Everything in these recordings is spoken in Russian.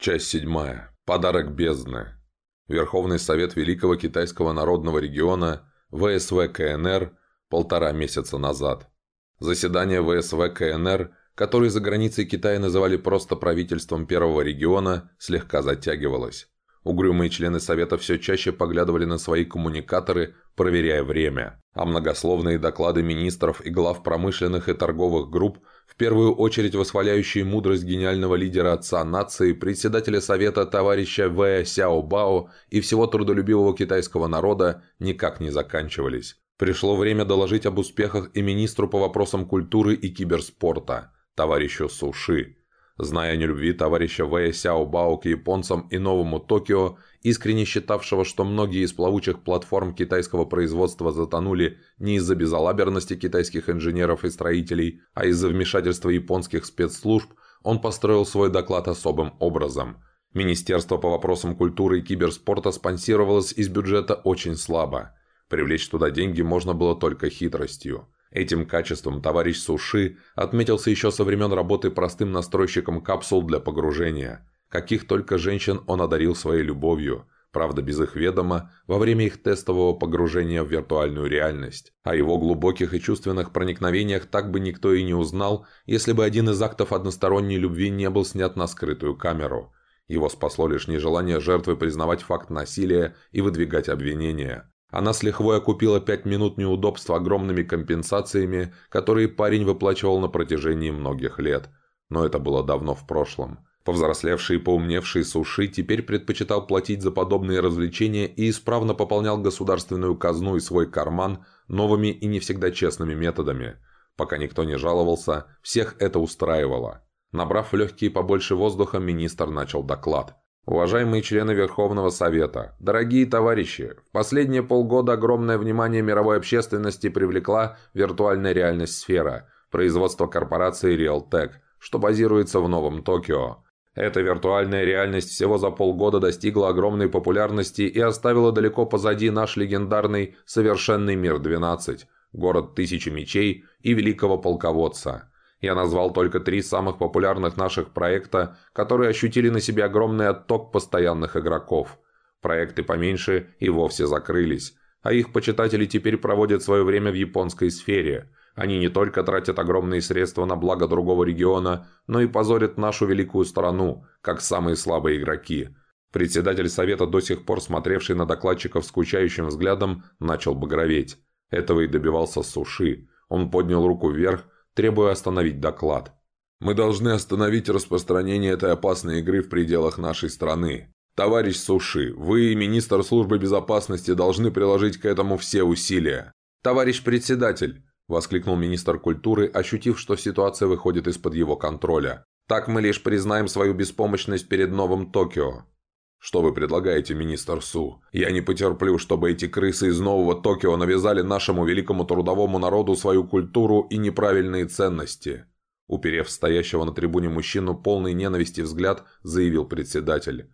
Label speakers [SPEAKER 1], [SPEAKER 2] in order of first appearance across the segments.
[SPEAKER 1] Часть седьмая. Подарок бездны. Верховный Совет Великого Китайского Народного Региона ВСВ КНР полтора месяца назад. Заседание ВСВ КНР, которое за границей Китая называли просто правительством первого региона, слегка затягивалось. Угрюмые члены Совета все чаще поглядывали на свои коммуникаторы, проверяя время, а многословные доклады министров и глав промышленных и торговых групп в первую очередь восхваляющие мудрость гениального лидера отца нации, председателя Совета товарища В. Сяо Бао и всего трудолюбивого китайского народа, никак не заканчивались. Пришло время доложить об успехах и министру по вопросам культуры и киберспорта, товарищу Суши. Зная нелюбви товарища Вэя Сяо Бао к японцам и новому Токио, искренне считавшего, что многие из плавучих платформ китайского производства затонули не из-за безалаберности китайских инженеров и строителей, а из-за вмешательства японских спецслужб, он построил свой доклад особым образом. Министерство по вопросам культуры и киберспорта спонсировалось из бюджета очень слабо. Привлечь туда деньги можно было только хитростью. Этим качеством товарищ Суши отметился еще со времен работы простым настройщиком капсул для погружения. Каких только женщин он одарил своей любовью, правда без их ведома, во время их тестового погружения в виртуальную реальность. О его глубоких и чувственных проникновениях так бы никто и не узнал, если бы один из актов односторонней любви не был снят на скрытую камеру. Его спасло лишь нежелание жертвы признавать факт насилия и выдвигать обвинения. Она с лихвой окупила пять минут неудобства огромными компенсациями, которые парень выплачивал на протяжении многих лет. Но это было давно в прошлом. Повзрослевший и поумневший Суши теперь предпочитал платить за подобные развлечения и исправно пополнял государственную казну и свой карман новыми и не всегда честными методами. Пока никто не жаловался, всех это устраивало. Набрав легкие побольше воздуха, министр начал доклад. Уважаемые члены Верховного Совета, дорогие товарищи, в последние полгода огромное внимание мировой общественности привлекла виртуальная реальность сфера, производство корпорации Realtek, что базируется в Новом Токио. Эта виртуальная реальность всего за полгода достигла огромной популярности и оставила далеко позади наш легендарный «Совершенный мир-12», город Тысячи Мечей и Великого Полководца – я назвал только три самых популярных наших проекта, которые ощутили на себе огромный отток постоянных игроков. Проекты поменьше и вовсе закрылись, а их почитатели теперь проводят свое время в японской сфере. Они не только тратят огромные средства на благо другого региона, но и позорят нашу великую страну, как самые слабые игроки. Председатель совета, до сих пор смотревший на докладчиков скучающим взглядом, начал багроветь. Этого и добивался Суши. Он поднял руку вверх, требуя остановить доклад. «Мы должны остановить распространение этой опасной игры в пределах нашей страны. Товарищ Суши, вы и министр службы безопасности должны приложить к этому все усилия». «Товарищ председатель», – воскликнул министр культуры, ощутив, что ситуация выходит из-под его контроля. «Так мы лишь признаем свою беспомощность перед новым Токио. «Что вы предлагаете, мистер Су? Я не потерплю, чтобы эти крысы из нового Токио навязали нашему великому трудовому народу свою культуру и неправильные ценности». Уперев стоящего на трибуне мужчину полный ненависти взгляд, заявил председатель.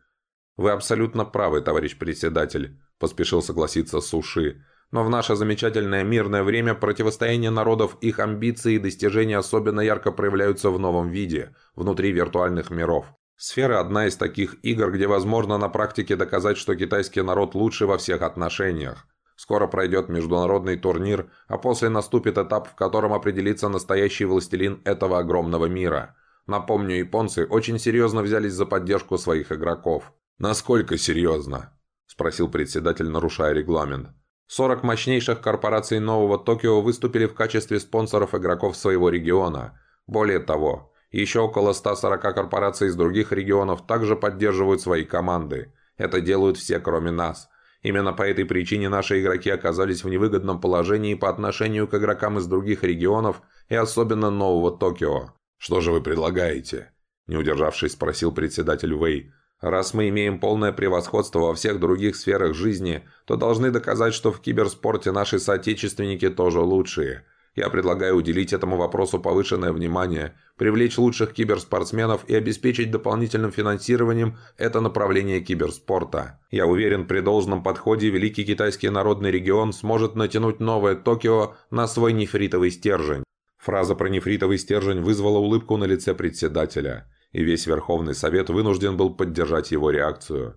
[SPEAKER 1] «Вы абсолютно правы, товарищ председатель», – поспешил согласиться Суши. «Но в наше замечательное мирное время противостояние народов, их амбиции и достижения особенно ярко проявляются в новом виде, внутри виртуальных миров. Сфера – одна из таких игр, где возможно на практике доказать, что китайский народ лучше во всех отношениях. Скоро пройдет международный турнир, а после наступит этап, в котором определится настоящий властелин этого огромного мира. Напомню, японцы очень серьезно взялись за поддержку своих игроков. «Насколько серьезно?» – спросил председатель, нарушая регламент. 40 мощнейших корпораций Нового Токио выступили в качестве спонсоров игроков своего региона. Более того, еще около 140 корпораций из других регионов также поддерживают свои команды. Это делают все, кроме нас. Именно по этой причине наши игроки оказались в невыгодном положении по отношению к игрокам из других регионов и особенно нового Токио. «Что же вы предлагаете?» Не удержавшись, спросил председатель Вэй. «Раз мы имеем полное превосходство во всех других сферах жизни, то должны доказать, что в киберспорте наши соотечественники тоже лучшие. Я предлагаю уделить этому вопросу повышенное внимание, привлечь лучших киберспортсменов и обеспечить дополнительным финансированием это направление киберспорта. Я уверен, при должном подходе Великий Китайский Народный Регион сможет натянуть новое Токио на свой нефритовый стержень. Фраза про нефритовый стержень вызвала улыбку на лице председателя. И весь Верховный Совет вынужден был поддержать его реакцию.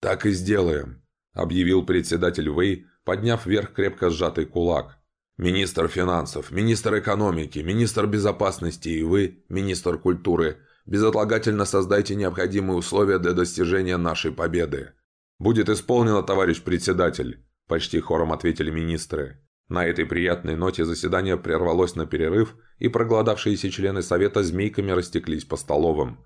[SPEAKER 1] «Так и сделаем», – объявил председатель Вэй, подняв вверх крепко сжатый кулак. «Министр финансов, министр экономики, министр безопасности и вы, министр культуры, безотлагательно создайте необходимые условия для достижения нашей победы». «Будет исполнено, товарищ председатель», – почти хором ответили министры. На этой приятной ноте заседание прервалось на перерыв, и проголодавшиеся члены совета змейками растеклись по столовым.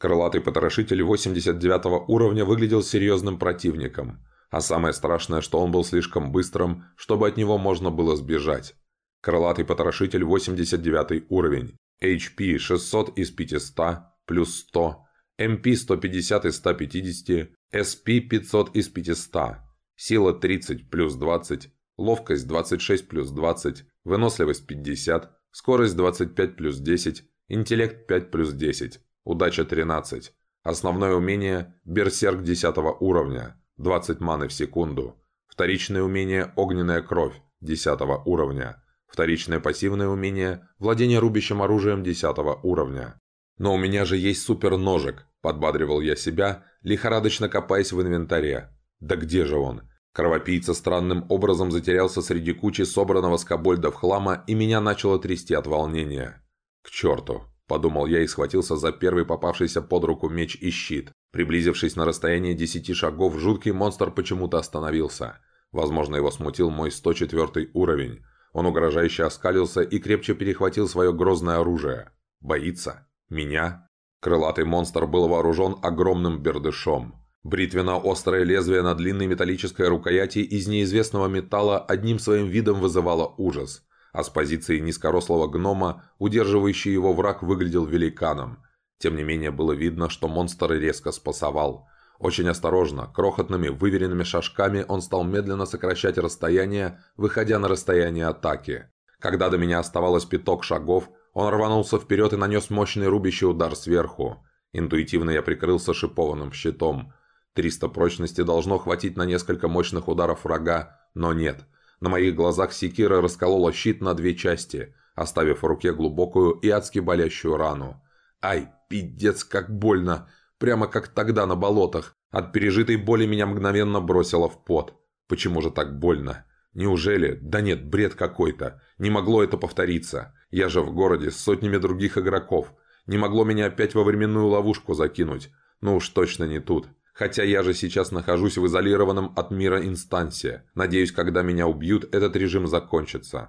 [SPEAKER 1] Крылатый потрошитель 89 уровня выглядел серьезным противником, а самое страшное, что он был слишком быстрым, чтобы от него можно было сбежать. Крылатый потрошитель 89 уровень, HP 600 из 500, плюс 100, MP 150 из 150, SP 500 из 500, Сила 30 плюс 20, ловкость 26 плюс 20, выносливость 50, скорость 25 плюс 10, интеллект 5 плюс 10, удача 13. Основное умение – Берсерк 10 уровня, 20 маны в секунду. Вторичное умение – Огненная кровь 10 уровня. Вторичное пассивное умение – Владение рубящим оружием 10 уровня. «Но у меня же есть супер-ножик», – подбадривал я себя, лихорадочно копаясь в инвентаре. Да где же он? Кровопийца странным образом затерялся среди кучи собранного с кобольдов хлама, и меня начало трясти от волнения. «К черту!» – подумал я и схватился за первый попавшийся под руку меч и щит. Приблизившись на расстояние десяти шагов, жуткий монстр почему-то остановился. Возможно, его смутил мой 104 уровень. Он угрожающе оскалился и крепче перехватил свое грозное оружие. Боится? Меня? Крылатый монстр был вооружен огромным бердышом. Бритвенно-острое лезвие на длинной металлической рукояти из неизвестного металла одним своим видом вызывало ужас, а с позиции низкорослого гнома, удерживающий его враг, выглядел великаном. Тем не менее было видно, что монстр резко спасовал. Очень осторожно, крохотными, выверенными шажками он стал медленно сокращать расстояние, выходя на расстояние атаки. Когда до меня оставалось пяток шагов, он рванулся вперед и нанес мощный рубящий удар сверху. Интуитивно я прикрылся шипованным щитом – 300 прочности должно хватить на несколько мощных ударов врага, но нет. На моих глазах секира расколола щит на две части, оставив в руке глубокую и адски болящую рану. Ай, пиздец, как больно! Прямо как тогда на болотах. От пережитой боли меня мгновенно бросило в пот. Почему же так больно? Неужели? Да нет, бред какой-то. Не могло это повториться. Я же в городе с сотнями других игроков. Не могло меня опять во временную ловушку закинуть. Ну уж точно не тут. Хотя я же сейчас нахожусь в изолированном от мира инстансе. Надеюсь, когда меня убьют, этот режим закончится.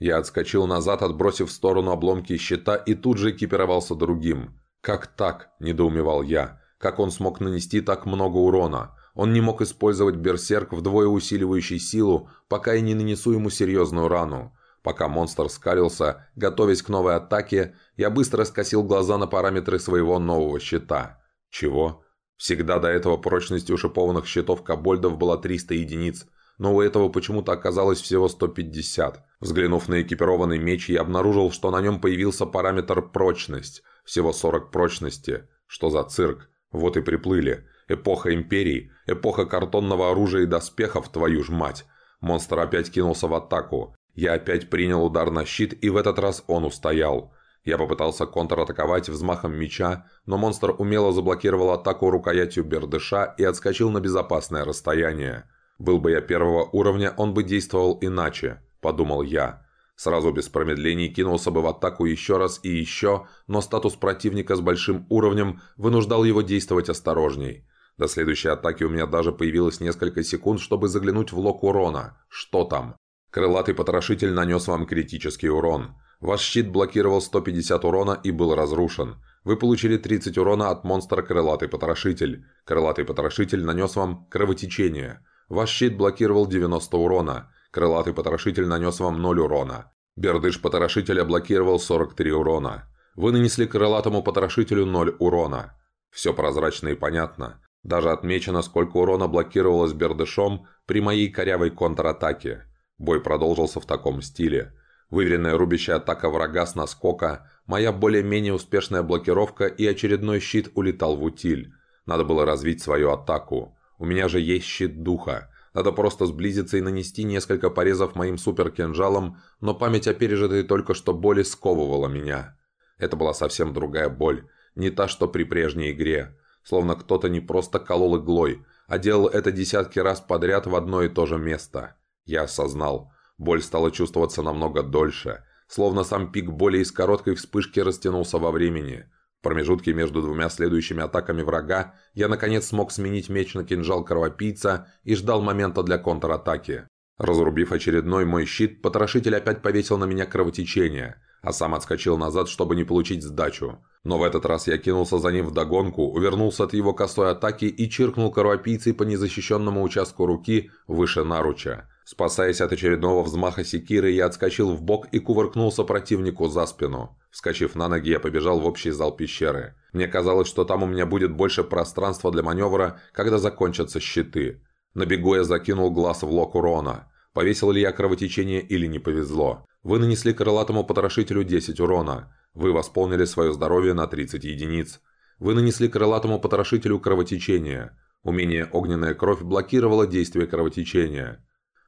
[SPEAKER 1] Я отскочил назад, отбросив в сторону обломки щита и тут же экипировался другим. «Как так?» – недоумевал я. «Как он смог нанести так много урона?» Он не мог использовать берсерк, вдвое усиливающий силу, пока я не нанесу ему серьезную рану. Пока монстр скалился, готовясь к новой атаке, я быстро скосил глаза на параметры своего нового щита. Чего? Всегда до этого прочность у шипованных щитов кобольдов была 300 единиц, но у этого почему-то оказалось всего 150. Взглянув на экипированный меч, я обнаружил, что на нем появился параметр «прочность». Всего 40 прочности. Что за цирк? Вот и приплыли. Эпоха империй, эпоха картонного оружия и доспехов, твою ж мать. Монстр опять кинулся в атаку. Я опять принял удар на щит, и в этот раз он устоял. Я попытался контратаковать взмахом меча, но монстр умело заблокировал атаку рукоятью бердыша и отскочил на безопасное расстояние. Был бы я первого уровня, он бы действовал иначе, подумал я. Сразу без промедлений кинулся бы в атаку еще раз и еще, но статус противника с большим уровнем вынуждал его действовать осторожней. До следующей атаки у меня даже появилось несколько секунд, чтобы заглянуть в лог урона. Что там? Крылатый потрошитель нанес вам критический урон. Ваш щит блокировал 150 урона и был разрушен. Вы получили 30 урона от монстра Крылатый Потрошитель. Крылатый Потрошитель нанес вам кровотечение. Ваш щит блокировал 90 урона. Крылатый Потрошитель нанес вам 0 урона. Бердыш Потрошителя блокировал 43 урона. Вы нанесли Крылатому Потрошителю 0 урона. Все прозрачно и понятно. Даже отмечено, сколько урона блокировалось Бердышом при моей корявой контратаке. Бой продолжился в таком стиле. Выверенная рубящая атака врага с наскока, моя более-менее успешная блокировка и очередной щит улетал в утиль. Надо было развить свою атаку. У меня же есть щит духа. Надо просто сблизиться и нанести несколько порезов моим суперкинжалом, но память о пережитой только что боли сковывала меня. Это была совсем другая боль, не та, что при прежней игре. Словно кто-то не просто колол иглой, а делал это десятки раз подряд в одно и то же место. Я осознал. Боль стала чувствоваться намного дольше, словно сам пик боли из короткой вспышки растянулся во времени. В промежутке между двумя следующими атаками врага я наконец смог сменить меч на кинжал кровопийца и ждал момента для контратаки. Разрубив очередной мой щит, потрошитель опять повесил на меня кровотечение, а сам отскочил назад, чтобы не получить сдачу. Но в этот раз я кинулся за ним вдогонку, увернулся от его косой атаки и чиркнул кровопийцей по незащищенному участку руки выше наруча. Спасаясь от очередного взмаха секиры, я отскочил в бок и кувыркнулся противнику за спину. Вскочив на ноги, я побежал в общий зал пещеры. Мне казалось, что там у меня будет больше пространства для маневра, когда закончатся щиты. На бегу я закинул глаз в лок урона. Повесил ли я кровотечение или не повезло. Вы нанесли крылатому потрошителю 10 урона. Вы восполнили свое здоровье на 30 единиц. Вы нанесли крылатому потрошителю кровотечение. Умение «Огненная кровь» блокировало действие кровотечения.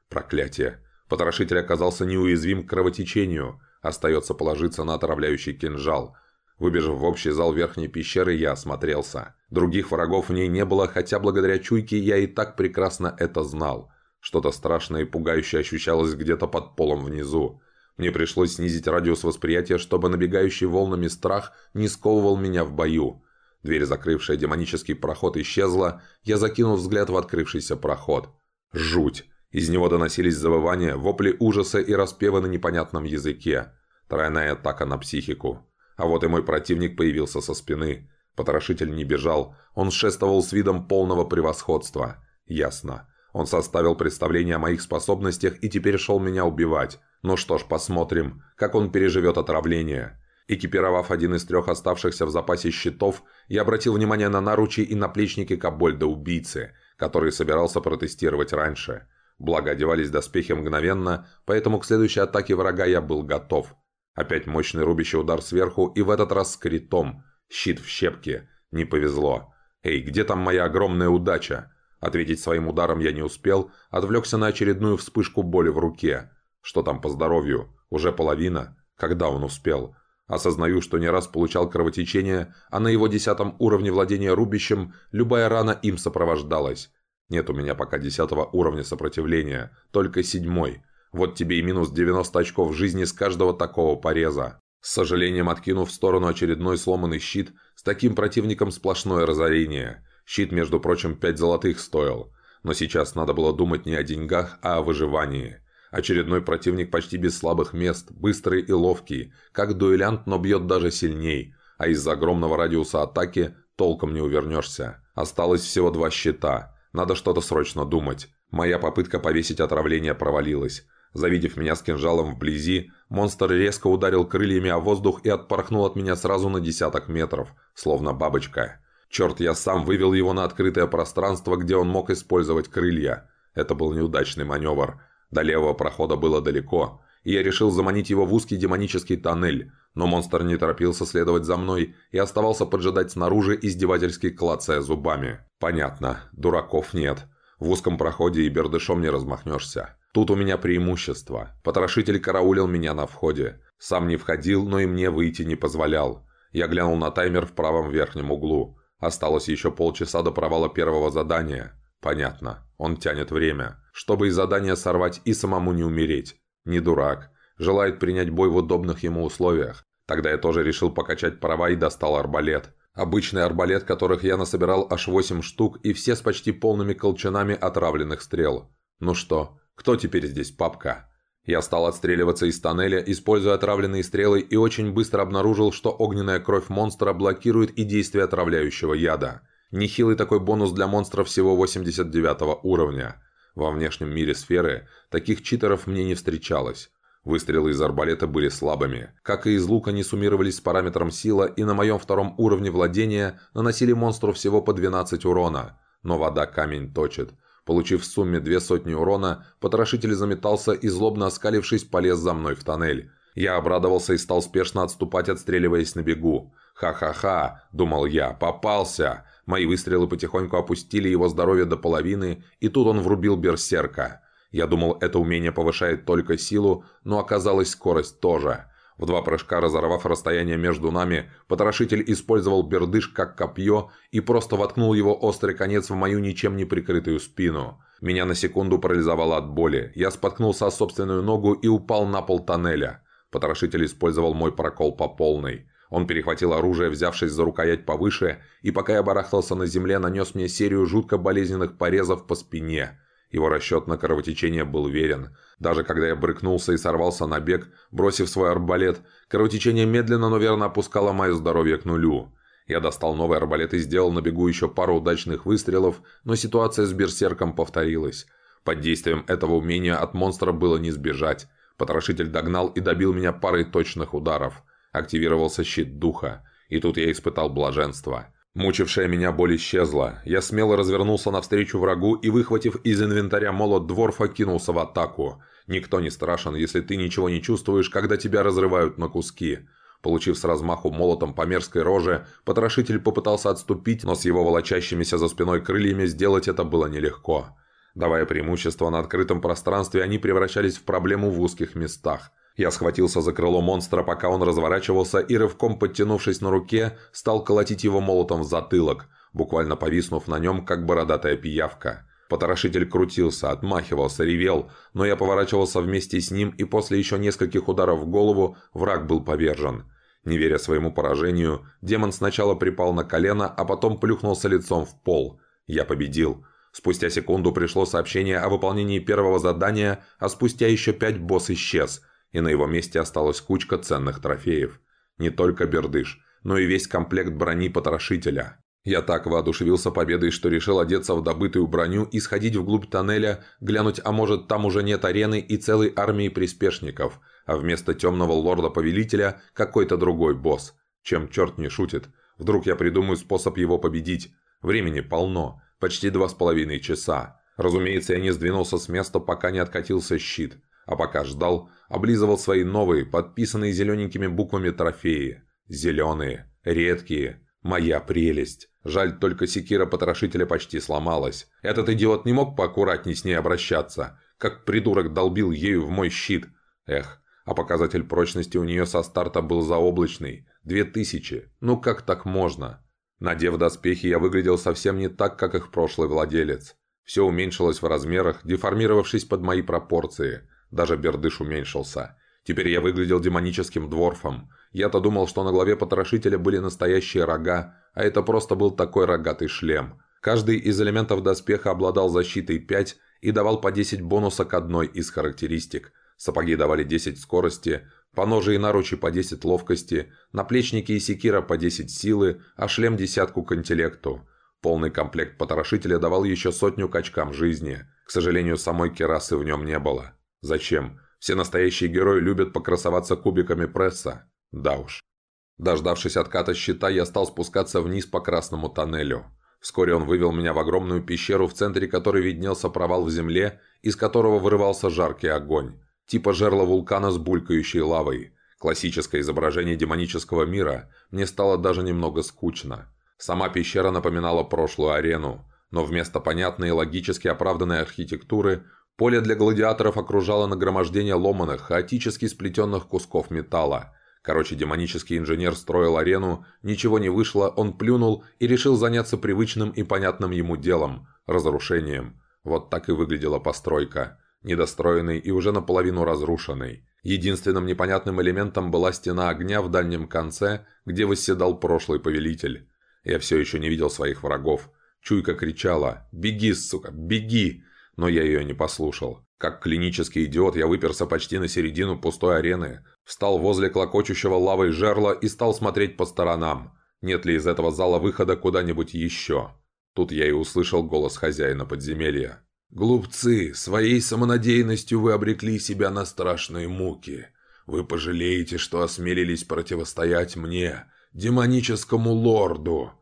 [SPEAKER 1] Проклятие. Потрошитель оказался неуязвим к кровотечению. Остается положиться на отравляющий кинжал. Выбежав в общий зал верхней пещеры, я осмотрелся. Других врагов в ней не было, хотя благодаря чуйке я и так прекрасно это знал. Что-то страшное и пугающее ощущалось где-то под полом внизу. Мне пришлось снизить радиус восприятия, чтобы набегающий волнами страх не сковывал меня в бою. Дверь, закрывшая демонический проход, исчезла, я закинул взгляд в открывшийся проход. Жуть! Из него доносились завывания, вопли ужаса и распевы на непонятном языке. Тройная атака на психику. А вот и мой противник появился со спины. Потрошитель не бежал, он шествовал с видом полного превосходства. Ясно. Он составил представление о моих способностях и теперь шел меня убивать. Ну что ж, посмотрим, как он переживет отравление. Экипировав один из трех оставшихся в запасе щитов, я обратил внимание на наручи и наплечники Кабольда-убийцы, которые собирался протестировать раньше. Благо, одевались доспехи мгновенно, поэтому к следующей атаке врага я был готов. Опять мощный рубящий удар сверху, и в этот раз с критом. Щит в щепке. Не повезло. «Эй, где там моя огромная удача?» Ответить своим ударом я не успел, отвлекся на очередную вспышку боли в руке. Что там по здоровью? Уже половина? Когда он успел? Осознаю, что не раз получал кровотечение, а на его десятом уровне владения рубищем любая рана им сопровождалась. Нет у меня пока десятого уровня сопротивления, только седьмой. Вот тебе и минус 90 очков жизни с каждого такого пореза. С сожалением откинув в сторону очередной сломанный щит, с таким противником сплошное разорение. Щит, между прочим, 5 золотых стоил. Но сейчас надо было думать не о деньгах, а о выживании. Очередной противник почти без слабых мест, быстрый и ловкий, как дуэлянт, но бьет даже сильней, а из-за огромного радиуса атаки толком не увернешься. Осталось всего два щита. Надо что-то срочно думать. Моя попытка повесить отравление провалилась. Завидев меня с кинжалом вблизи, монстр резко ударил крыльями о воздух и отпорхнул от меня сразу на десяток метров, словно бабочка. Черт, я сам вывел его на открытое пространство, где он мог использовать крылья. Это был неудачный маневр. До левого прохода было далеко, и я решил заманить его в узкий демонический тоннель, но монстр не торопился следовать за мной и оставался поджидать снаружи, издевательски клацая зубами. Понятно, дураков нет. В узком проходе и бердышом не размахнешься. Тут у меня преимущество. Потрошитель караулил меня на входе. Сам не входил, но и мне выйти не позволял. Я глянул на таймер в правом верхнем углу. Осталось еще полчаса до провала первого задания. Понятно. Он тянет время, чтобы из задания сорвать и самому не умереть. Не дурак. Желает принять бой в удобных ему условиях. Тогда я тоже решил покачать права и достал арбалет. Обычный арбалет, которых я насобирал аж 8 штук, и все с почти полными колчанами отравленных стрел. Ну что, кто теперь здесь папка? Я стал отстреливаться из тоннеля, используя отравленные стрелы, и очень быстро обнаружил, что огненная кровь монстра блокирует и действие отравляющего яда. Нехилый такой бонус для монстров всего 89 уровня. Во внешнем мире сферы таких читеров мне не встречалось. Выстрелы из арбалета были слабыми. Как и из лука не суммировались с параметром сила и на моем втором уровне владения наносили монстру всего по 12 урона. Но вода камень точит. Получив в сумме две сотни урона, потрошитель заметался и злобно оскалившись полез за мной в тоннель. Я обрадовался и стал спешно отступать, отстреливаясь на бегу. «Ха-ха-ха!» – думал я. «Попался!» Мои выстрелы потихоньку опустили его здоровье до половины, и тут он врубил берсерка. Я думал, это умение повышает только силу, но оказалось скорость тоже. В два прыжка разорвав расстояние между нами, потрошитель использовал бердыш как копье и просто воткнул его острый конец в мою ничем не прикрытую спину. Меня на секунду парализовало от боли. Я споткнулся о собственную ногу и упал на пол тоннеля. Потрошитель использовал мой прокол по полной. Он перехватил оружие, взявшись за рукоять повыше, и пока я барахтался на земле, нанес мне серию жутко болезненных порезов по спине. Его расчет на кровотечение был верен. Даже когда я брыкнулся и сорвался на бег, бросив свой арбалет, кровотечение медленно, но верно опускало мое здоровье к нулю. Я достал новый арбалет и сделал на бегу еще пару удачных выстрелов, но ситуация с берсерком повторилась. Под действием этого умения от монстра было не сбежать. Потрошитель догнал и добил меня парой точных ударов. Активировался щит духа. И тут я испытал блаженство. Мучившая меня боль исчезла. Я смело развернулся навстречу врагу и, выхватив из инвентаря молот Дворфа, кинулся в атаку. Никто не страшен, если ты ничего не чувствуешь, когда тебя разрывают на куски. Получив с размаху молотом по мерзкой роже, потрошитель попытался отступить, но с его волочащимися за спиной крыльями сделать это было нелегко. Давая преимущество на открытом пространстве, они превращались в проблему в узких местах. Я схватился за крыло монстра, пока он разворачивался, и рывком подтянувшись на руке, стал колотить его молотом в затылок, буквально повиснув на нем, как бородатая пиявка. Потрошитель крутился, отмахивался, ревел, но я поворачивался вместе с ним, и после еще нескольких ударов в голову враг был повержен. Не веря своему поражению, демон сначала припал на колено, а потом плюхнулся лицом в пол. Я победил. Спустя секунду пришло сообщение о выполнении первого задания, а спустя еще пять босс исчез – и на его месте осталась кучка ценных трофеев. Не только бердыш, но и весь комплект брони потрошителя. Я так воодушевился победой, что решил одеться в добытую броню и сходить вглубь тоннеля, глянуть, а может там уже нет арены и целой армии приспешников, а вместо темного лорда-повелителя какой-то другой босс. Чем черт не шутит. Вдруг я придумаю способ его победить. Времени полно, почти два с половиной часа. Разумеется, я не сдвинулся с места, пока не откатился щит. А пока ждал, облизывал свои новые, подписанные зелененькими буквами трофеи. Зеленые, редкие, моя прелесть. Жаль, только секира потрошителя почти сломалась. Этот идиот не мог поаккуратней с ней обращаться, как придурок долбил ею в мой щит. Эх, а показатель прочности у нее со старта был заоблачный. Две тысячи. Ну как так можно? Надев доспехи, я выглядел совсем не так, как их прошлый владелец. Все уменьшилось в размерах, деформировавшись под мои пропорции – даже бердыш уменьшился. Теперь я выглядел демоническим дворфом. Я-то думал, что на голове потрошителя были настоящие рога, а это просто был такой рогатый шлем. Каждый из элементов доспеха обладал защитой 5 и давал по 10 бонуса к одной из характеристик. Сапоги давали 10 скорости, поножи и наручи по 10 ловкости, наплечники и секира по 10 силы, а шлем десятку к интеллекту. Полный комплект потрошителя давал еще сотню к очкам жизни. К сожалению, самой керасы в нем не было. Зачем? Все настоящие герои любят покрасоваться кубиками пресса. Да уж. Дождавшись отката щита, я стал спускаться вниз по красному тоннелю. Вскоре он вывел меня в огромную пещеру, в центре которой виднелся провал в земле, из которого вырывался жаркий огонь. Типа жерла вулкана с булькающей лавой. Классическое изображение демонического мира. Мне стало даже немного скучно. Сама пещера напоминала прошлую арену, но вместо понятной и логически оправданной архитектуры Поле для гладиаторов окружало нагромождение ломаных, хаотически сплетенных кусков металла. Короче, демонический инженер строил арену, ничего не вышло, он плюнул и решил заняться привычным и понятным ему делом – разрушением. Вот так и выглядела постройка. Недостроенный и уже наполовину разрушенный. Единственным непонятным элементом была стена огня в дальнем конце, где восседал прошлый повелитель. Я все еще не видел своих врагов. Чуйка кричала «Беги, сука, беги!» Но я ее не послушал. Как клинический идиот я выперся почти на середину пустой арены, встал возле клокочущего лавой жерла и стал смотреть по сторонам. Нет ли из этого зала выхода куда-нибудь еще? Тут я и услышал голос хозяина подземелья. «Глупцы, своей самонадеянностью вы обрекли себя на страшные муки. Вы пожалеете, что осмелились противостоять мне, демоническому лорду».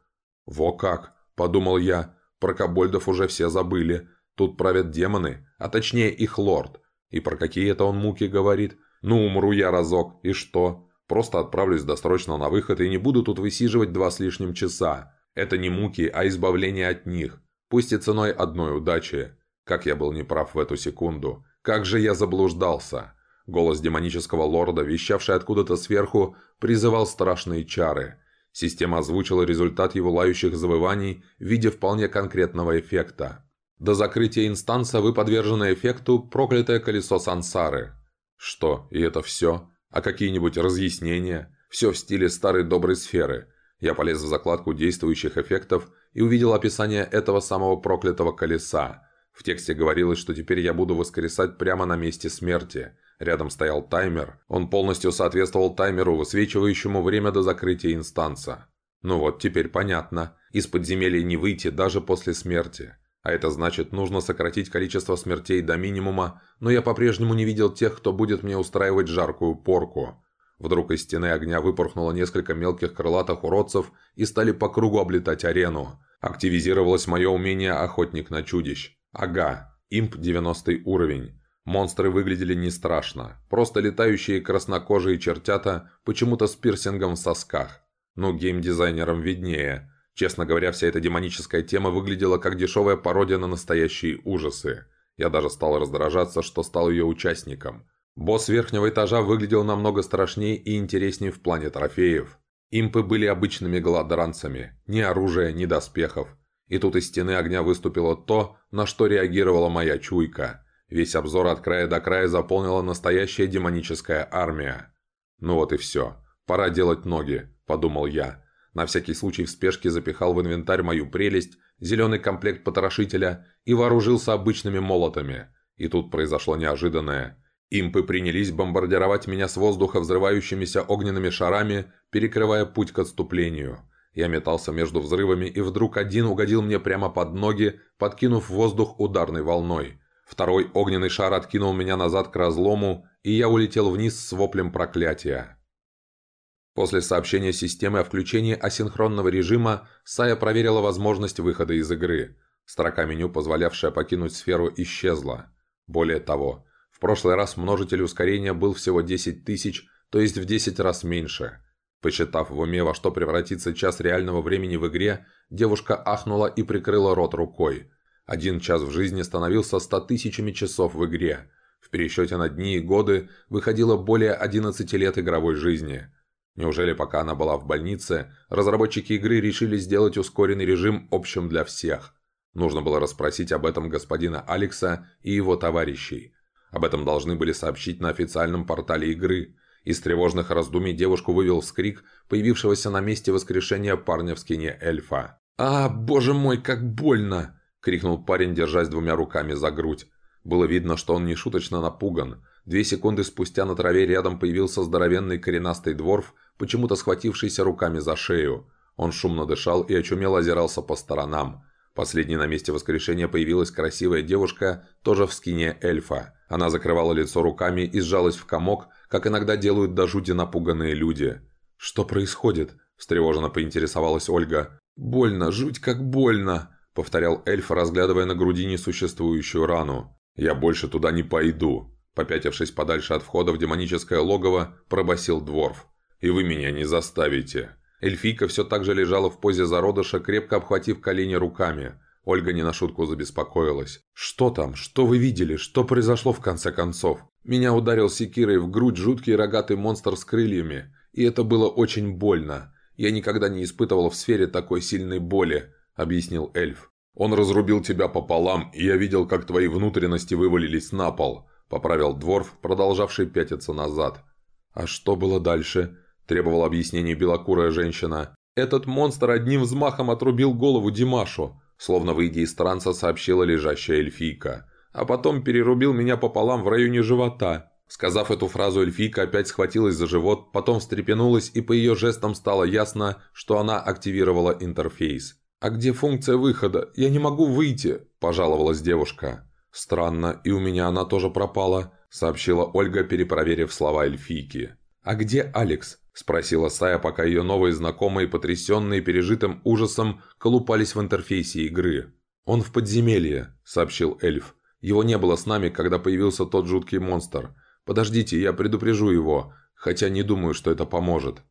[SPEAKER 1] «Во как!» – подумал я. Про кобольдов уже все забыли. Тут правят демоны, а точнее их лорд. И про какие это он муки говорит? Ну, умру я разок, и что? Просто отправлюсь досрочно на выход и не буду тут высиживать два с лишним часа. Это не муки, а избавление от них. Пусть и ценой одной удачи. Как я был неправ в эту секунду. Как же я заблуждался. Голос демонического лорда, вещавший откуда-то сверху, призывал страшные чары. Система озвучила результат его лающих завываний в виде вполне конкретного эффекта. До закрытия инстанса вы подвержены эффекту «проклятое колесо сансары». Что, и это все? А какие-нибудь разъяснения? Все в стиле старой доброй сферы. Я полез в закладку действующих эффектов и увидел описание этого самого проклятого колеса. В тексте говорилось, что теперь я буду воскресать прямо на месте смерти. Рядом стоял таймер. Он полностью соответствовал таймеру, высвечивающему время до закрытия инстанса. Ну вот, теперь понятно. Из подземелья не выйти даже после смерти. А это значит, нужно сократить количество смертей до минимума, но я по-прежнему не видел тех, кто будет мне устраивать жаркую порку. Вдруг из стены огня выпорхнуло несколько мелких крылатых уродцев и стали по кругу облетать арену. Активизировалось мое умение «Охотник на чудищ». Ага, имп 90 уровень. Монстры выглядели не страшно, просто летающие краснокожие чертята, почему-то с пирсингом в сосках. Ну, геймдизайнерам виднее. Честно говоря, вся эта демоническая тема выглядела как дешевая пародия на настоящие ужасы. Я даже стал раздражаться, что стал ее участником. Босс верхнего этажа выглядел намного страшнее и интереснее в плане трофеев. Импы были обычными голодранцами, ни оружия, ни доспехов. И тут из стены огня выступило то, на что реагировала моя чуйка. Весь обзор от края до края заполнила настоящая демоническая армия. «Ну вот и все. Пора делать ноги», – подумал я. На всякий случай в спешке запихал в инвентарь мою прелесть, зеленый комплект потрошителя и вооружился обычными молотами. И тут произошло неожиданное – Импы принялись бомбардировать меня с воздуха взрывающимися огненными шарами, перекрывая путь к отступлению. Я метался между взрывами, и вдруг один угодил мне прямо под ноги, подкинув воздух ударной волной. Второй огненный шар откинул меня назад к разлому, и я улетел вниз с воплем проклятия. После сообщения системы о включении асинхронного режима, Сая проверила возможность выхода из игры. Строка меню, позволявшая покинуть сферу, исчезла. Более того, в прошлый раз множитель ускорения был всего 10 тысяч, то есть в 10 раз меньше. Посчитав в уме, во что превратится час реального времени в игре, девушка ахнула и прикрыла рот рукой. Один час в жизни становился 100 тысячами часов в игре. В пересчете на дни и годы выходило более 11 лет игровой жизни. Неужели пока она была в больнице, разработчики игры решили сделать ускоренный режим общим для всех? Нужно было расспросить об этом господина Алекса и его товарищей. Об этом должны были сообщить на официальном портале игры. Из тревожных раздумий девушку вывел вскрик, появившегося на месте воскрешения парня в скине эльфа. «А, боже мой, как больно!» – крикнул парень, держась двумя руками за грудь. Было видно, что он нешуточно напуган. Две секунды спустя на траве рядом появился здоровенный коренастый дворф, почему-то схватившийся руками за шею. Он шумно дышал и очумело озирался по сторонам. Последней на месте воскрешения появилась красивая девушка, тоже в скине эльфа. Она закрывала лицо руками и сжалась в комок, как иногда делают до жути напуганные люди. «Что происходит?» – встревоженно поинтересовалась Ольга. «Больно, жуть как больно!» – повторял эльф, разглядывая на груди несуществующую рану. «Я больше туда не пойду!» Попятившись подальше от входа в демоническое логово, пробасил Дворф. «И вы меня не заставите!» Эльфийка все так же лежала в позе зародыша, крепко обхватив колени руками. Ольга не на шутку забеспокоилась. «Что там? Что вы видели? Что произошло в конце концов?» Меня ударил секирой в грудь жуткий рогатый монстр с крыльями, и это было очень больно. Я никогда не испытывал в сфере такой сильной боли, объяснил эльф. Он разрубил тебя пополам, и я видел, как твои внутренности вывалились на пол, поправил дворф, продолжавший пятиться назад. А что было дальше? Требовала объяснений белокурая женщина. Этот монстр одним взмахом отрубил голову Димашу. Словно выйдя из транса, сообщила лежащая эльфийка. А потом перерубил меня пополам в районе живота. Сказав эту фразу, эльфийка опять схватилась за живот, потом встрепенулась, и по ее жестам стало ясно, что она активировала интерфейс. «А где функция выхода? Я не могу выйти», – пожаловалась девушка. «Странно, и у меня она тоже пропала», – сообщила Ольга, перепроверив слова эльфийки. «А где Алекс?» – спросила Сая, пока ее новые знакомые, потрясенные пережитым ужасом, колупались в интерфейсе игры. «Он в подземелье», – сообщил эльф. «Его не было с нами, когда появился тот жуткий монстр. Подождите, я предупрежу его, хотя не думаю, что это поможет».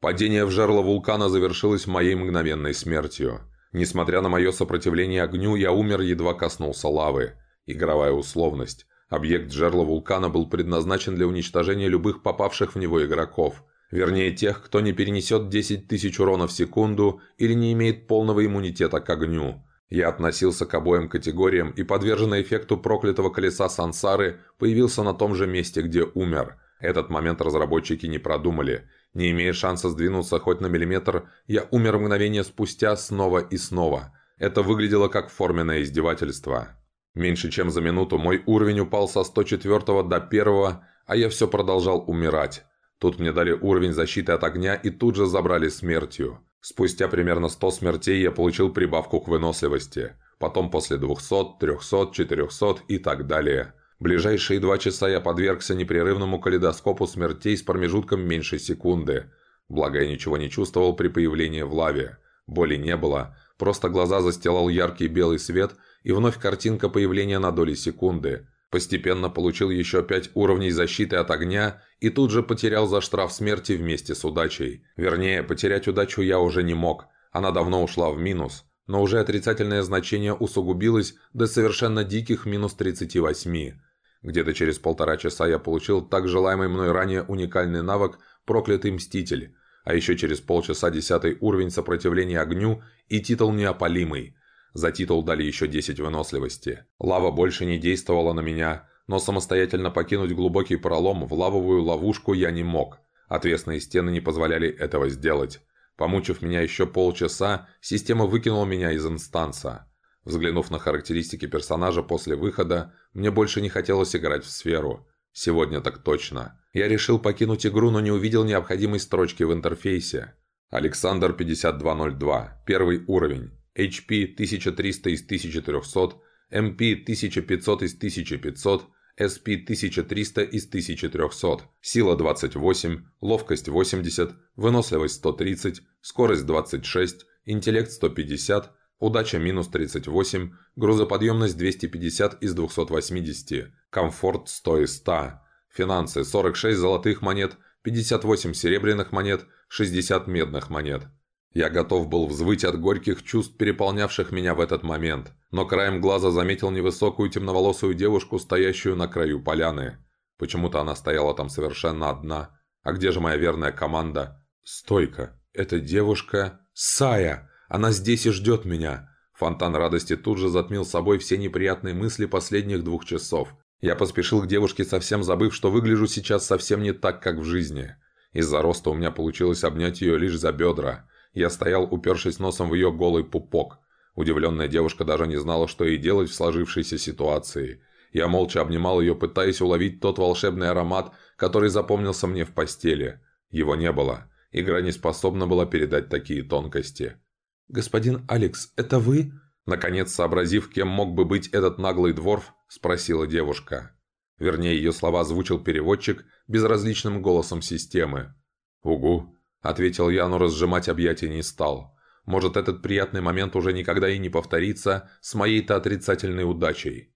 [SPEAKER 1] Падение в жерло вулкана завершилось моей мгновенной смертью. Несмотря на мое сопротивление огню, я умер, едва коснулся лавы. Игровая условность. Объект жерла вулкана был предназначен для уничтожения любых попавших в него игроков. Вернее, тех, кто не перенесет 10 тысяч урона в секунду или не имеет полного иммунитета к огню. Я относился к обоим категориям и, подверженный эффекту проклятого колеса сансары, появился на том же месте, где умер. Этот момент разработчики не продумали. Не имея шанса сдвинуться хоть на миллиметр, я умер мгновение спустя снова и снова. Это выглядело как форменное издевательство. Меньше чем за минуту мой уровень упал со 104 до 1, а я все продолжал умирать. Тут мне дали уровень защиты от огня и тут же забрали смертью. Спустя примерно 100 смертей я получил прибавку к выносливости. Потом после 200, 300, 400 и так далее. Ближайшие два часа я подвергся непрерывному калейдоскопу смертей с промежутком меньше секунды. Благо я ничего не чувствовал при появлении в лаве. Боли не было, просто глаза застилал яркий белый свет и вновь картинка появления на доли секунды. Постепенно получил еще пять уровней защиты от огня и тут же потерял за штраф смерти вместе с удачей. Вернее, потерять удачу я уже не мог, она давно ушла в минус, но уже отрицательное значение усугубилось до совершенно диких минус 38. Где-то через полтора часа я получил так желаемый мной ранее уникальный навык «Проклятый Мститель», а еще через полчаса десятый уровень сопротивления огню и титул «Неопалимый». За титул дали еще 10 выносливости. Лава больше не действовала на меня, но самостоятельно покинуть глубокий пролом в лавовую ловушку я не мог. Отвесные стены не позволяли этого сделать. Помучив меня еще полчаса, система выкинула меня из инстанса. Взглянув на характеристики персонажа после выхода, мне больше не хотелось играть в сферу. Сегодня так точно. Я решил покинуть игру, но не увидел необходимой строчки в интерфейсе. Александр 5202. Первый уровень. HP 1300 из 1300, MP 1500 из 1500, SP 1300 из 1300, сила 28, ловкость 80, выносливость 130, скорость 26, интеллект 150, удача минус 38, грузоподъемность 250 из 280, комфорт 100 из 100, финансы 46 золотых монет, 58 серебряных монет, 60 медных монет. Я готов был взвыть от горьких чувств, переполнявших меня в этот момент, но краем глаза заметил невысокую темноволосую девушку, стоящую на краю поляны. Почему-то она стояла там совершенно одна. А где же моя верная команда? Стойка. Эта девушка... Сая! Она здесь и ждет меня. Фонтан радости тут же затмил собой все неприятные мысли последних двух часов. Я поспешил к девушке, совсем забыв, что выгляжу сейчас совсем не так, как в жизни. Из-за роста у меня получилось обнять ее лишь за бедра. Я стоял, упершись носом в ее голый пупок. Удивленная девушка даже не знала, что ей делать в сложившейся ситуации. Я молча обнимал ее, пытаясь уловить тот волшебный аромат, который запомнился мне в постели. Его не было. Игра не способна была передать такие тонкости. «Господин Алекс, это вы?» Наконец, сообразив, кем мог бы быть этот наглый дворф, спросила девушка. Вернее, ее слова озвучил переводчик безразличным голосом системы. «Угу», – ответил я, но разжимать объятия не стал. Может, этот приятный момент уже никогда и не повторится с моей-то отрицательной удачей.